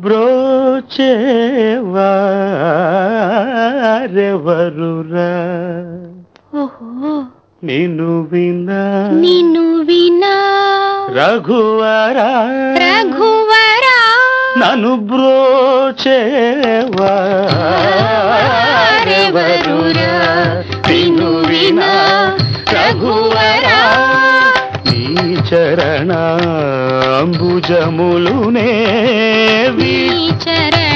బ్రోచేవారెవరురా? నిన్ను వినా. నిన్ను వినా. రఘువరా. రఘువరా. నన్ను బ్రోచేవారెవరురా నిన్ను వినా. రఘువరా. నీ చరణాంబుజములునే నీ చరణాంబుజములునే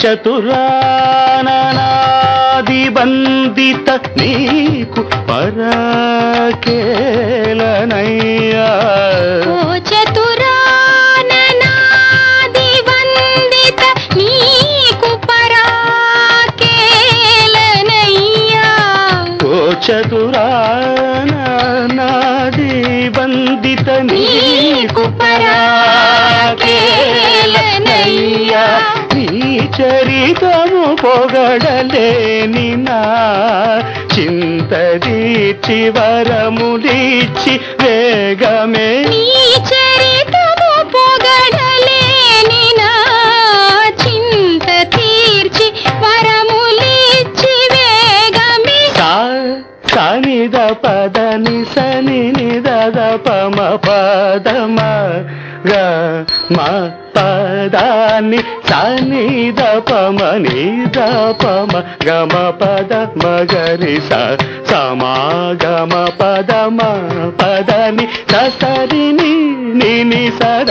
చతురానాది బందిత నీకు పరాకేలనయ్యా. చతురానాది బందిత నీకు పరాకేలనయ్యా. చరితము పొగడలేని నా చింతదీర్చి వరములిచ్చి వేగమే. చరితము పొగడలేని నా చింత తీర్చి వరములిచ్చి వేగమి సనిద పదని సని నిదద పమ పదమ గ మ పదాన్ని సని దపమ నీ దపమ గమ పద మగరి స సమాగమ పదమ పదని ససరిని నిని సద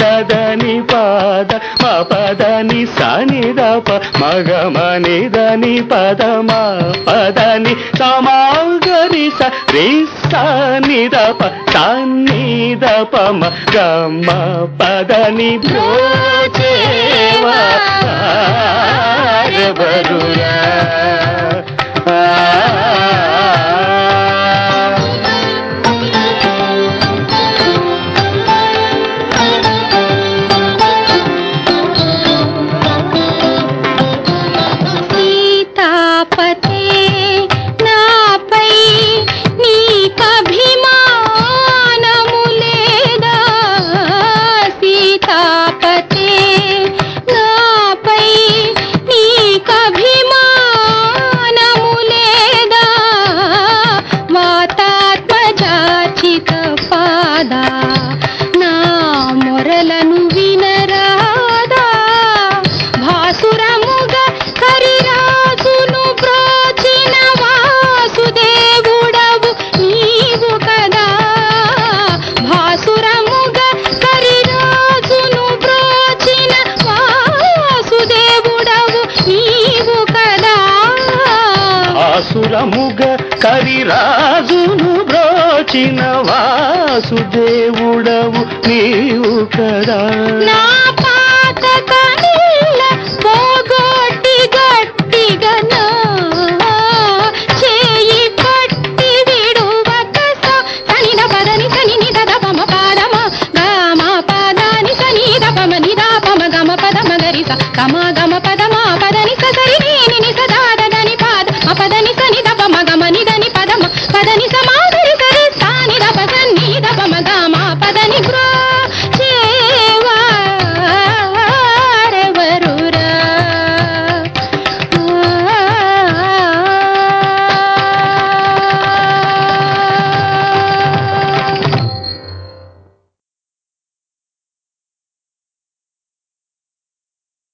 దదని పద మ పదని సనిద ప మగమ నిదని పదమ పదని సమాగరి స రి సనిద ప సన్నిద పమ గమ పదని బ్రోచేవా బరురా पते ఆసురముగ కరిరాజును బ్రోచిన వాసుదేవుడవు నీవు కదా. నా